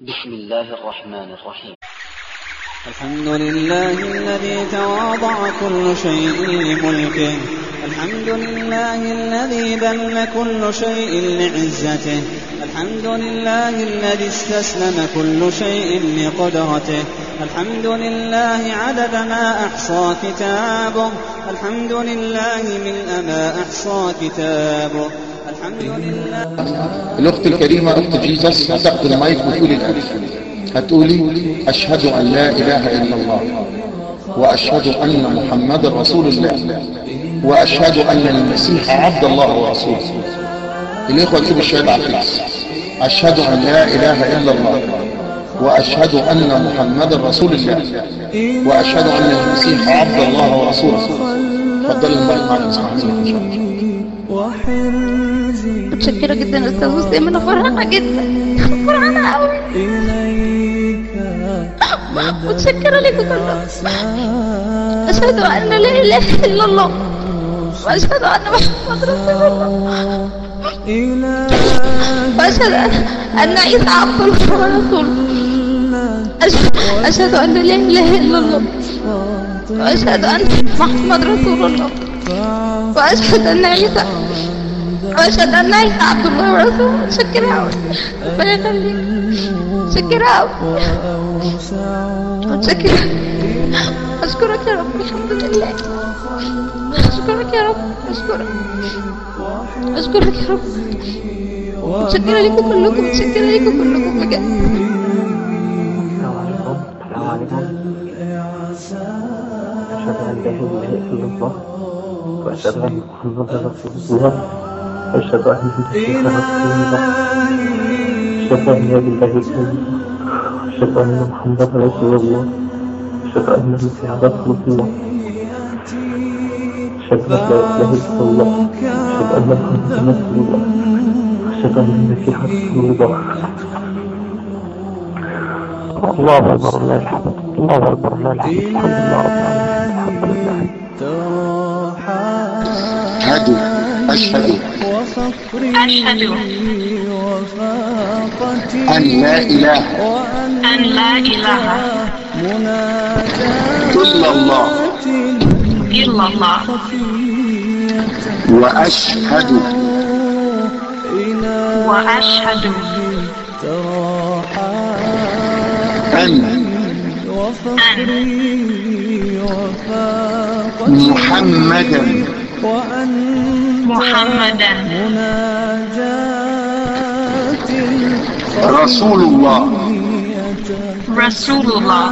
بسم الله الرحمن الرحيم. الحمد لله الذي تواضع كل شيء لملكه. الحمد لله الذي ذل كل شيء لعزته. الحمد لله الذي استسلم كل شيء لقدرته. الحمد لله عدد ما أحصى كتابه. الحمد لله ملء ما أحصى كتابه. الأخت الكريمة أخت جيسس هتاخد المايك وتقولي الآن هتقولي أشهد أن لا إله إلا الله وأشهد أن محمد رسول الله وأشهد أن المسيح عبد الله ورسوله. الإخوة يكتبوا الشهادة على أشهد أن لا إله إلا الله وأشهد أن محمد رسول الله وأشهد أن المسيح عبد الله ورسوله. تفضل المايك معنا نسمع إن شاء الله. متشكرة جدا أستاذ مسلم أنا فرحانة جدا. فرحانة أوي. إليك متشكرة لكم كلكم. أشهد أن لا إله إلا الله. وأشهد أن محمد رسول الله. وأشهد أن- عيسى عبد الله ورسوله أشهد أن لا إله إلا الله. وأشهد أن محمد رسول الله. وأشهد أن عيسى وأشهد أن عيسى عبد الله ورسوله متشكرة أوي ربنا يخليك متشكرة أوي متشكرة أشكرك يا رب الحمد لله أشكرك يا رب أشكرك أشكرك يا رب متشكرة لكم كلكم متشكرة لكم كلكم بجد السلام عليكم السلام عليكم أشهد أن لا إله إلا الله وأشهد أن محمدا رسول الله أن الله. أشهد أن لا إله إلا الله. أشهد أن محمدا رسول الله. أشهد أن المسيح رسول الله. أشهد أن لا إله إلا الله. أشهد أن محمدا رسول الله. أشهد أن المسيح رسول الله. الله أكبر الله الحمد الله. أكبر الله الحمد الحمد لله رب العالمين الحمد لله هادي أشهد. وفقري أشهد أن لا إله أن لا إله إلا الله. إلا الله. وأشهد وأشهد أن محمدا محمدا. رسول الله. رسول الله.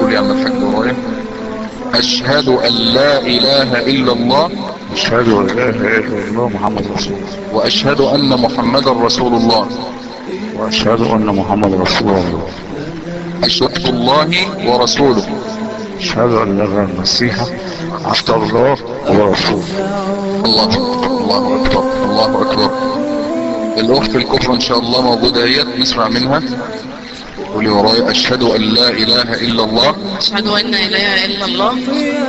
قول يا عم الحاج أشهد أن لا إله إلا الله. أشهد أن لا إله إلا الله محمد رسول الله. وأشهد أن محمدا رسول الله. وأشهد أن محمد رسول الله. أشهد الله ورسوله. أشهد أن لا المسيح عبد الله ورسوله الله الله أكبر الله أكبر. الأخت الكفر إن شاء الله موجودة هي نسمع منها. قولي ورايا أشهد أن لا إله إلا الله أشهد أن لا إله إلا الله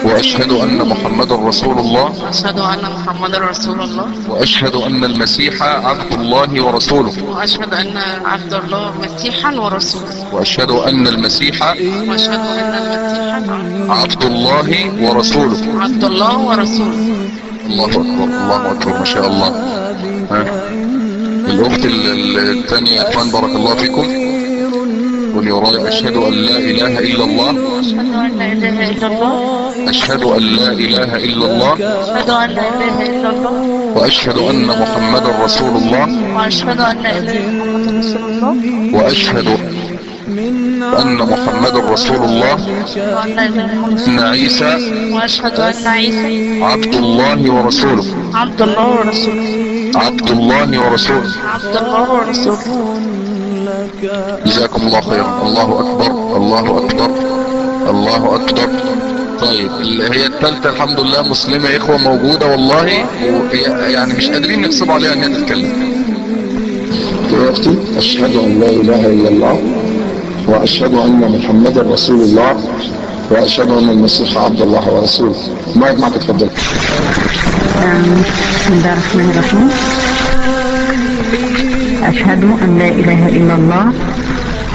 وأشهد أن محمدا رسول الله أشهد أن محمدا رسول الله وأشهد أن المسيح عبد الله ورسوله وأشهد أن عبد الله مسيحا ورسوله وأشهد أن المسيح وأشهد أن المسيح عبد الله ورسوله. عبد الله ورسوله. الله أكبر الله أكبر ما شاء الله. ها. الأخت ال- ال- الثانية يا إخوان بارك الله فيكم. قولي ورايا أشهد أن لا إله إلا الله أشهد أن لا إله إلا الله. أشهد أن لا إله إلا الله. أن لا إله إلا الله وأشهد أن محمدا رسول الله. وأشهد أن لا إله إلا محمد رسول الله. وأشهد أن محمدا رسول الله أن عيسى وأشهد أن عيسى عبد الله ورسوله عبد الله ورسوله. عبد الله ورسوله. عبد الله ورسوله. جزاكم الله خيرا. الله أكبر. الله أكبر. الله أكبر. طيب هي الثالثة الحمد لله مسلمة يا إخوة موجودة والله يعني مش قادرين نغصب عليها أن هي تتكلم. دلوقتي أشهد أن لا إله إلا الله وأشهد أن محمدا رسول الله وأشهد أن المسيح عبد الله ورسوله. ما معك اتفضل بسم الله الرحمن الرحيم. أشهد أن لا إله إلا الله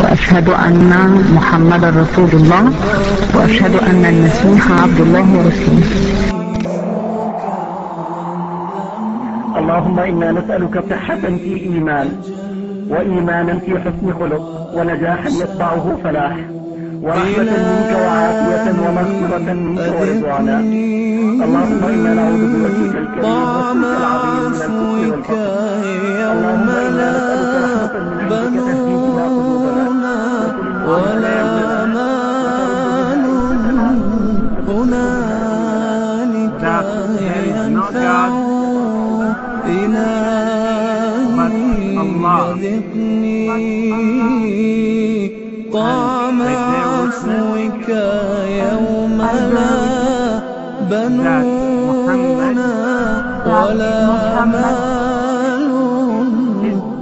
وأشهد أن محمد رسول الله وأشهد أن المسيح عبد الله ورسوله. اللهم إنا نسألك صحة في إيمان وإيمانا في حسن خلق ونجاحا يتبعه فلاح. ورحمة منك وعافية ومغفرة منك ورضوانا اللهم إنا نعوذ بوجهك الكريم واسمك العظيم من الكفر والفقر. اللهم إنا نسألك رحمة من عندك تهدي بها قلوبنا. ولا مال هنالك ينفع إلهي ذقني بنون ولا مال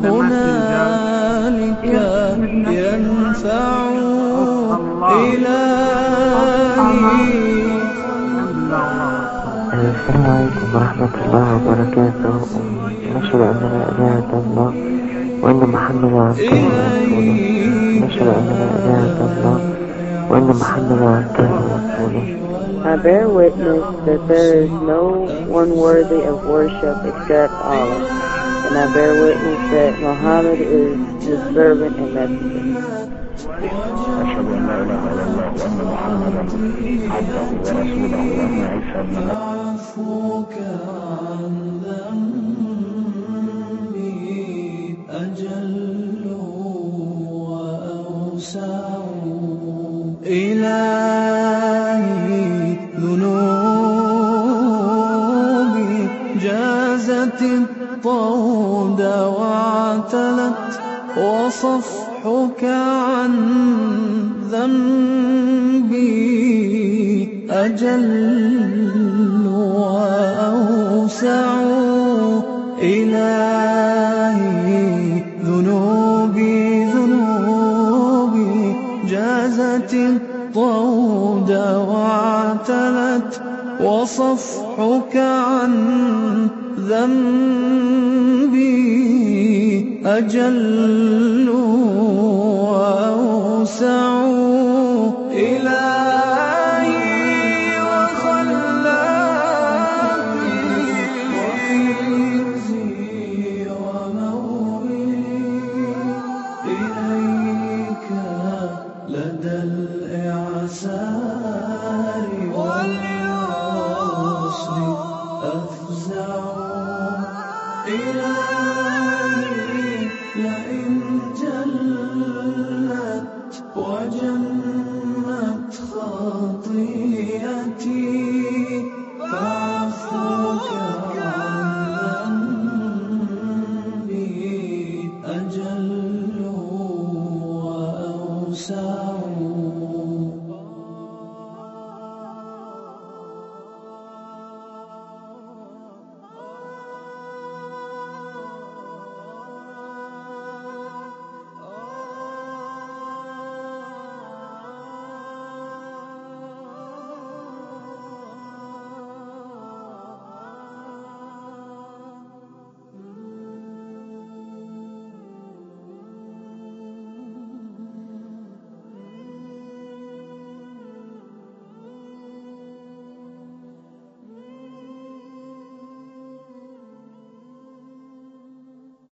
هنالك ينفع إلهي. السلام عليكم ورحمة الله وبركاته. نشهد أن لا إله إلا الله وأن محمدا عبده ورسوله. نشهد أن لا إله إلا الله. when the I bear witness that there is no one worthy of worship except Allah, and I bear witness that Muhammad is his servant and messenger. وصفحك عن ذنبي أجل وأوسع إلهي ذنوبي ذنوبي. جازت الطود واعتلت وصفحك عن ذنبي. أجل وأوسع